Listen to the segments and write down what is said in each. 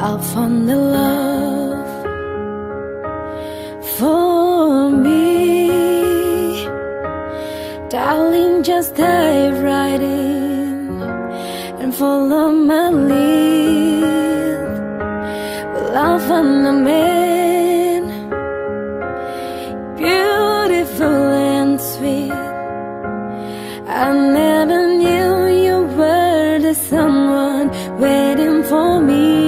I'll find the love for me. Darling, just dive right in and follow my lead. Well, I'll find a man, beautiful and sweet. I never knew you were the someone waiting for me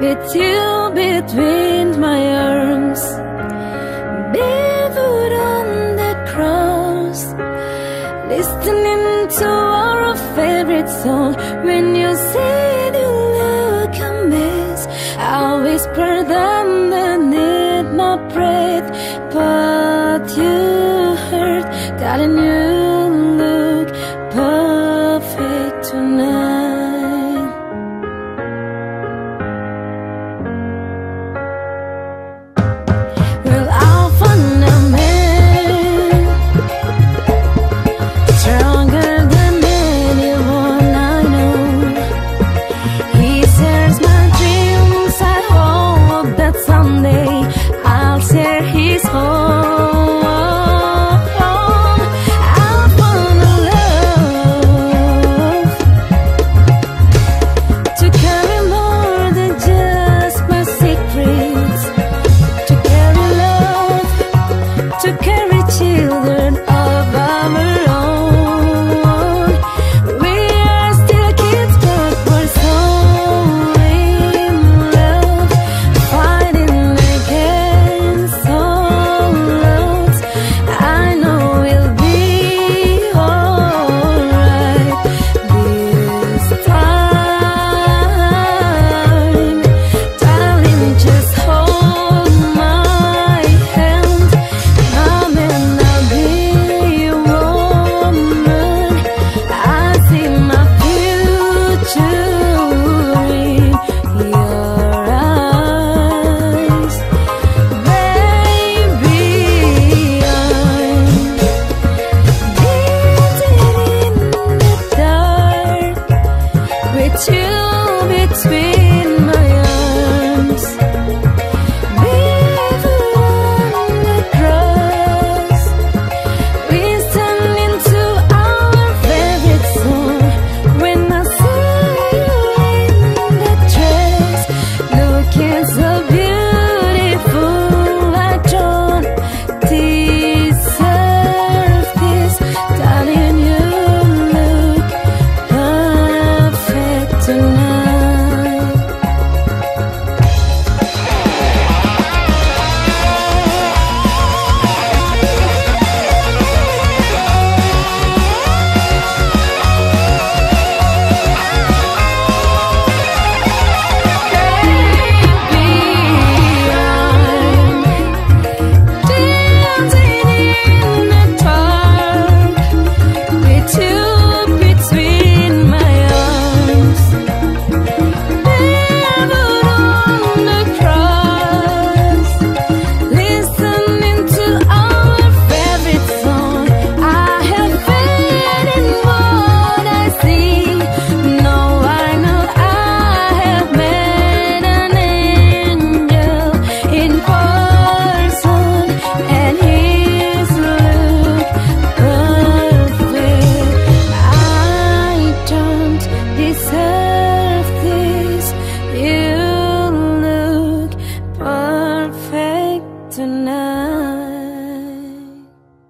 with you between my arms, barefoot on the cross, listening to our favorite song. When you said you look a mess, I whisper that. you between